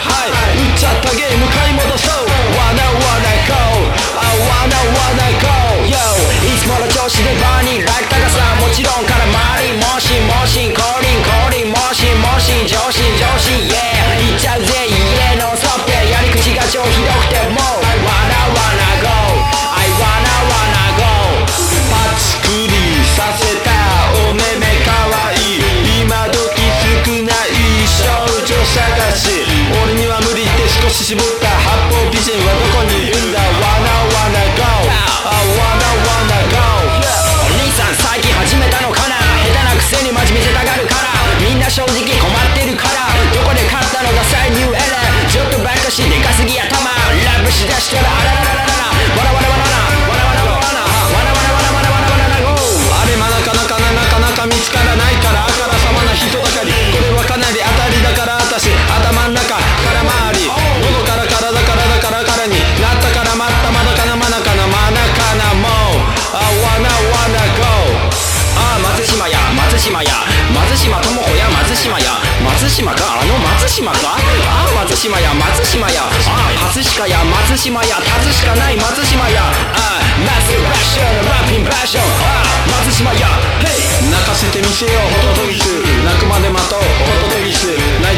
はい。打っちゃったゲーム買い戻そう。吸吸不死島や松島やああ葛飾や松島や立つしかない松島やああナスラッシュンラッピンバッションああ松島やヘイ泣かせてみせようホトトギス泣くまで待とうホトトギス泣い